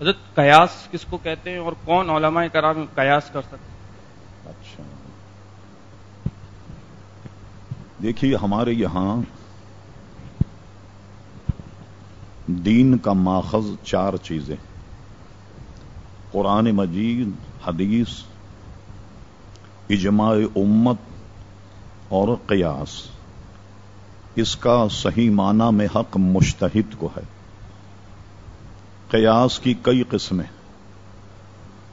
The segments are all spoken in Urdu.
حضرت قیاس کس کو کہتے ہیں اور کون علماء کرام قیاس کر سکتے ہیں؟ اچھا۔ دیکھیے ہمارے یہاں دین کا ماخذ چار چیزیں۔ قرآن مجید، حدیث، اجماع امت اور قیاس۔ اس کا صحیح معنی میں حق مشتحد کو ہے۔ قیاس کی کئی قسمیں۔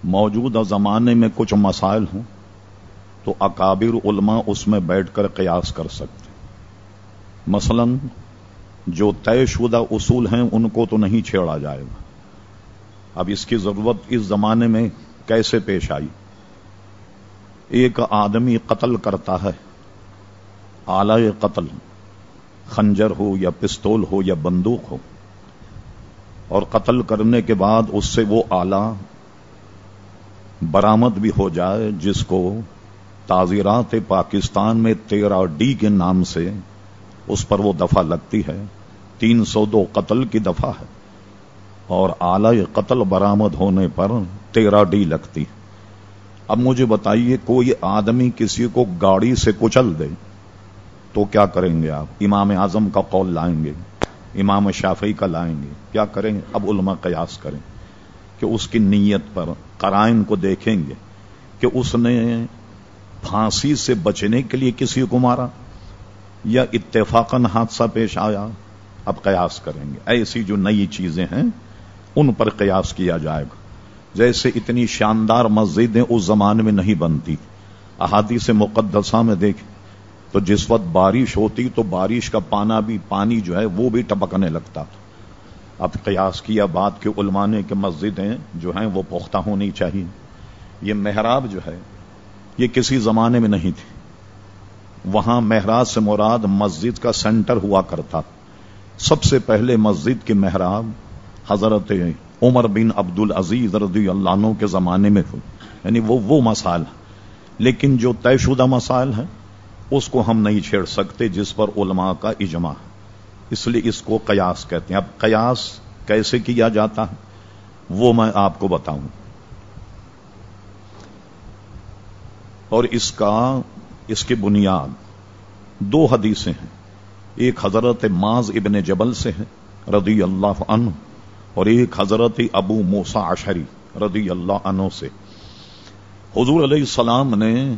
موجودہ زمانے میں کچھ مسائل ہوں تو اکابر علماء اس میں بیٹھ کر قیاس کر سکتے مثلا جو طے شدہ اصول ہیں ان کو تو نہیں چھیڑا جائے گا۔ اب اس کی ضرورت اس زمانے میں کیسے پیش آئی؟ ایک آدمی قتل کرتا ہے۔ آلہ قتل، خنجر ہو یا پستول ہو یا بندوق ہو۔ اور قتل کرنے کے بعد اس سے وہ آلہ برامد بھی ہو جائے جس کو تعزیرات پاکستان میں تیرہ ڈی کے نام سے اس پر وہ دفعہ لگتی ہے۔ تین سو دو قتل کی دفعہ ہے۔ اور اعلی قتل برامد ہونے پر تیرہ ڈی لگتی اب مجھے بتائیے، کوئی آدمی کسی کو گاڑی سے کچل دے تو کیا کریں گے آپ؟ امام اعظم کا قول لائیں گے۔ امام شافعی کا لائیں گے۔ کیا کریں؟ گے اب علماء قیاس کریں کہ اس کی نیت پر قرائن کو دیکھیں گے کہ اس نے پھانسی سے بچنے کے لیے کسی کو مارا یا اتفاقن حادثہ پیش آیا؟ اب قیاس کریں گے۔ ایسی جو نئی چیزیں ہیں، ان پر قیاس کیا جائے گا۔ جیسے اتنی شاندار مسجدیں اس زمانے میں نہیں بنتی۔ احادیث مقدسہ میں دیکھیں۔ تو جس وقت بارش ہوتی تو بارش کا پانا بھی پانی جو ہے وہ بھی ٹپکنے لگتا۔ تھا اب قیاس کیا بات کے علمانے کے مسجدیں جو ہیں وہ پختہ ہونی چاہیے۔ یہ محراب جو ہے، یہ کسی زمانے میں نہیں تھی۔ وہاں محراب سے مراد مسجد کا سینٹر ہوا کرتا۔ سب سے پہلے مسجد کے محراب حضرت عمر بن عبد العزیز رضی اللہ عنہ کے زمانے میں ہوئی یعنی وہ وہ مسائل لیکن جو طے شدہ مسائل ہیں اس کو ہم نہیں چھیڑ سکتے جس پر علماء کا اجماع اس لیے اس کو قیاس کہتے ہیں۔ اب قیاس کیسے کیا جاتا ہے؟ وہ میں آپ کو بتاؤں۔ اور اس کا، اس کی بنیاد دو حدیثیں ہیں۔ ایک حضرت معاذ ابن جبل سے ہے رضی اللہ عنہ، اور ایک حضرت ابو موسا اشری رضی اللہ عنہ سے۔ حضور علیہ السلام نے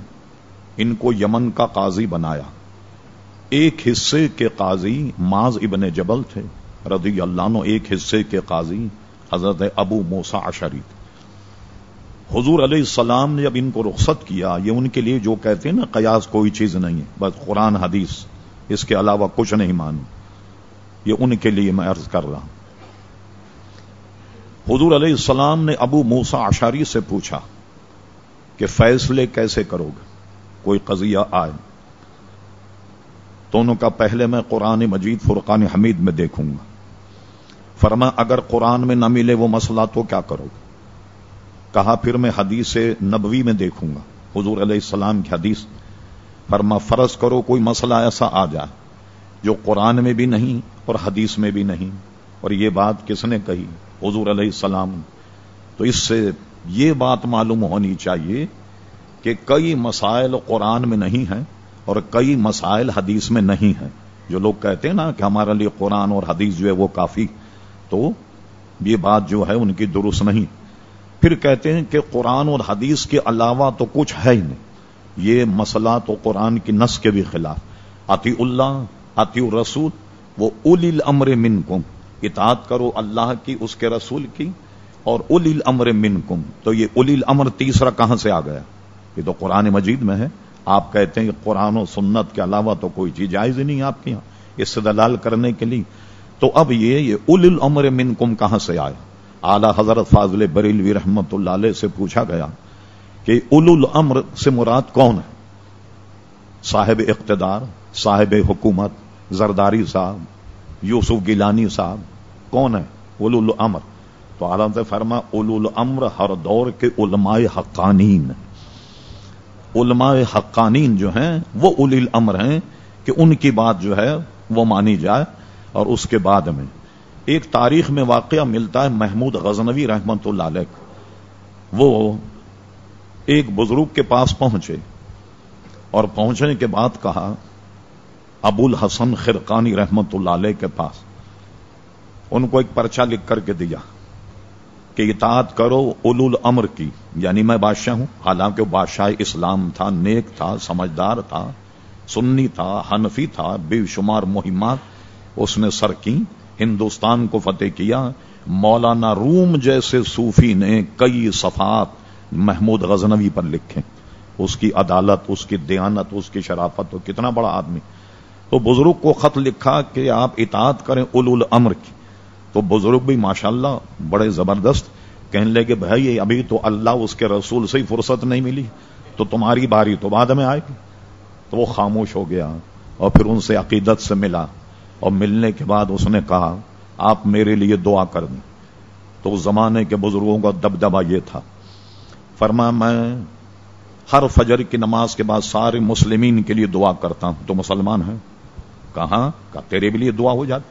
ان کو یمن کا قاضی بنایا۔ ایک حصے کے قاضی معاذ ابن جبل تھے رضی اللہ عنہ ایک حصے کے قاضی حضرت ابو موسا اشری حضور علیہ السلام نے جب ان کو رخصت کیا، یہ ان کے لیے جو کہتے ہیں نا، قیاس کوئی چیز نہیں ہے، بس قرآن حدیث، اس کے علاوہ کچھ نہیں مانو۔ یہ ان کے لیے میں عرض کر رہا ہوں۔ حضور علیہ السلام نے ابو موسا اشاری سے پوچھا کہ فیصلے کیسے کرو گے؟ کوئی قضیہ آئے۔ دونوں کا پہلے میں قرآن مجید فرقان حمید میں دیکھوں گا۔ فرما اگر قرآن میں نہ ملے وہ مسئلہ تو کیا کرو؟ گے کہا، پھر میں حدیث نبوی میں دیکھوں گا۔ حضور علیہ السلام کی حدیث۔ فرما فرض کرو کوئی مسئلہ ایسا آ جائے جو قرآن میں بھی نہیں اور حدیث میں بھی نہیں۔ اور یہ بات کس نے کہی؟ حضور علیہ السلام۔ تو اس سے یہ بات معلوم ہونی چاہیے کہ کئی مسائل قرآن میں نہیں ہیں اور کئی مسائل حدیث میں نہیں ہیں۔ جو لوگ کہتے ہیں نا کہ ہمارے لیے قرآن اور حدیث جو ہے وہ کافی، تو یہ بات جو ہے ان کی درست نہیں۔ پھر کہتے ہیں کہ قرآن اور حدیث کے علاوہ تو کچھ ہے ہی نہیں۔ یہ مسئلہ تو قرآن کی نس کے بھی خلاف۔ عطی اللہ عطی الرسول، وہ اول الامر منکم۔ اطاعت کرو اللہ کی، اس کے رسول کی، اور اول الامر منکم۔ تو یہ اول الامر تیسرا کہاں سے آ گیا؟ یہ تو قرآن مجید میں ہے۔ آپ کہتے ہیں کہ قرآن و سنت کے علاوہ تو کوئی چیز جائز ہی نہیں آپ کے یہاں۔ اس سے دلال کرنے کے لیے۔ تو اب یہ یہ اول العمر من کم کہاں سے آئے؟ اعلی حضرت فاضل بریلوی رحمت اللہ علیہ سے پوچھا گیا کہ اول العمر سے مراد کون ہے؟ صاحب اقتدار، صاحب حکومت، زرداری صاحب، یوسف گیلانی صاحب، کون ہے؟ اول العمر تو عالم سے فرما اول العمر ہر دور کے علماء حقانین۔ علماء حقانین جو ہیں، وہ الی الامر ہیں کہ ان کی بات جو ہے، وہ مانی جائے اور اس کے بعد میں۔ ایک تاریخ میں واقعہ ملتا ہے محمود غزنوی رحمت اللہ علیہ وہ ایک بزرگ کے پاس پہنچے اور پہنچنے کے بعد کہا، ابو الحسن خرقانی رحمت اللہ علیہ کے پاس۔ ان کو ایک پرچہ لکھ کر کے دیا۔ کہ اطاعت کرو اولو الامر کی۔ یعنی میں بادشاہ ہوں۔ حالانکہ وہ بادشاہ اسلام تھا، نیک تھا، سمجھدار تھا، سنی تھا، حنفی تھا، بے شمار مہمات اس نے سر کی، ہندوستان کو فتح کیا۔ مولانا روم جیسے صوفی نے کئی صفات محمود غزنوی پر لکھے۔ اس کی عدالت، اس کی دیانت، اس کی شرافت تو کتنا بڑا آدمی۔ تو بزرگ کو خط لکھا کہ آپ اطاعت کریں اول الامر کی۔ تو بزرگ بھی ماشاءاللہ بڑے زبردست کہنے لگے بھائی ابھی تو اللہ اس کے رسول سے ہی فرصت نہیں ملی تو تمہاری باری تو بعد میں آئے گی۔ تو وہ خاموش ہو گیا اور پھر ان سے عقیدت سے ملا اور ملنے کے بعد اس نے کہا، آپ میرے لیے دعا کر دیں۔ تو اس زمانے کے بزرگوں کا دبدبا یہ تھا۔ فرما میں ہر فجر کی نماز کے بعد سارے مسلمین کے لیے دعا کرتا ہوں۔ تو مسلمان ہیں؟ کہاں؟ کہ تیرے بھی لیے دعا ہو جاتی۔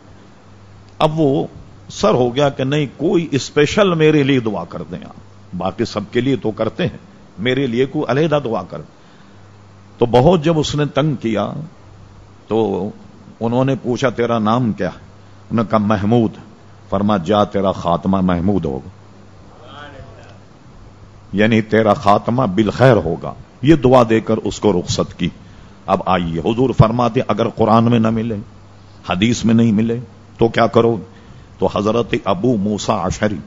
اب وہ سر ہو گیا کہ نہیں، کوئی اسپیشل میرے لیے دعا کر دیں آپ۔ باقی سب کے لیے تو کرتے ہیں۔ میرے لیے کوئی علیحدہ دعا کر۔ تو بہت جب اس نے تنگ کیا، تو انہوں نے پوچھا، تیرا نام کیا؟ انہوں نے کہا، محمود۔ فرما، جا، تیرا خاتمہ محمود ہوگا۔ یعنی تیرا خاتمہ بالخیر ہوگا۔ یہ دعا دے کر اس کو رخصت کی۔ اب آئیے، حضور فرماتے، اگر قرآن میں نہ ملے، حدیث میں نہیں ملے، تو کیا کرو؟ تو حضرت ابو موسا اشری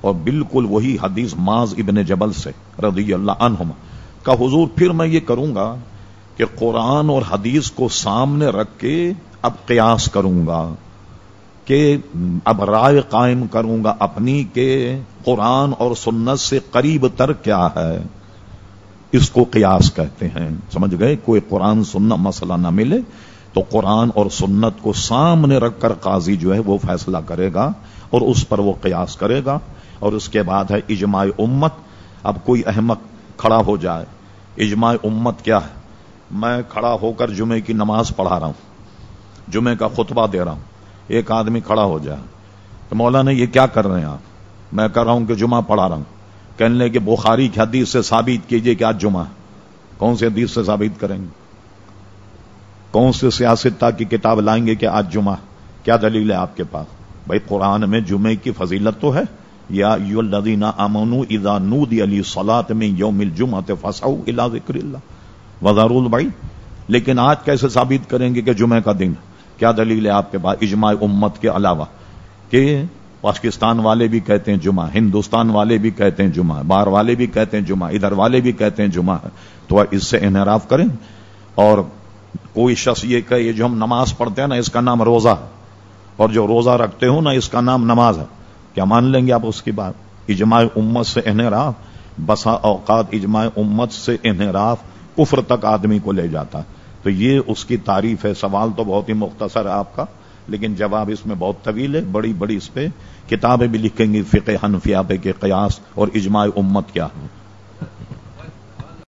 اور بالکل وہی حدیث ماز ابن جبل سے رضی اللہ عنہما کا حضور پھر میں یہ کروں گا کہ قرآن اور حدیث کو سامنے رکھ کے اب قیاس کروں گا کہ اب رائے قائم کروں گا اپنی کہ قرآن اور سنت سے قریب تر کیا ہے۔ اس کو قیاس کہتے ہیں۔ سمجھ گئے؟ کوئی قرآن سننا مسئلہ نہ ملے۔ تو قرآن اور سنت کو سامنے رکھ کر قاضی جو ہے وہ فیصلہ کرے گا اور اس پر وہ قیاس کرے گا اور اس کے بعد ہے اجماع امت اب کوئی احمد کھڑا ہو جائے اجماع امت کیا ہے میں کھڑا ہو کر جمعے کی نماز پڑھا رہا ہوں، جمعے کا خطبہ دے رہا ہوں، ایک آدمی کھڑا ہو جائے تو مولانا یہ کیا کر رہے ہیں آپ؟ میں کر رہا ہوں کہ جمعہ پڑھا رہا ہوں۔ کہنے لے کہ بخاری کی حدیث سے ثابت کیجیے کہ آج جمعہ کون سی حدیث سے ثابت کریں گے؟ کون سے سیاستہ کی کتاب لائیں گے کہ آج جمعہ؟ کیا دلیل ہے آپ کے پاس؟ بھائی قرآن میں جمعے کی فضیلت تو ہے۔ یا یو الدینہ امن ادا نود علی سلاد میں یوم الجمہ فساؤ الا ذکر اللہ۔ وزار بھائی لیکن آج کیسے ثابت کریں گے کہ جمعے کا دن؟ کیا دلیل ہے آپ کے پاس اجماع امت کے علاوہ؟ کہ پاکستان والے بھی کہتے ہیں جمعہ، ہندوستان والے بھی کہتے ہیں جمعہ، باہر والے بھی کہتے ہیں جمعہ، ادھر والے بھی کہتے ہیں جمعہ۔ تو اس سے انحراف کریں۔ اور کوئی شخص یہ کہ یہ جو ہم نماز پڑھتے ہیں نا، اس کا نام روزہ ہے۔ اور جو روزہ رکھتے ہو نا، اس کا نام نماز ہے۔ کیا مان لیں گے آپ اس کی بات؟ اجماع امت سے انحراف، بسا اوقات اجماع امت سے انحراف، کفر تک آدمی کو لے جاتا۔ تو یہ اس کی تعریف ہے۔ سوال تو بہت ہی مختصر ہے آپ کا، لیکن جواب اس میں بہت طویل ہے۔ بڑی بڑی اس پہ کتابیں بھی لکھیں گی، فقہ حنفیہ پہ کہ قیاس اور اجماع امت کیا ہے۔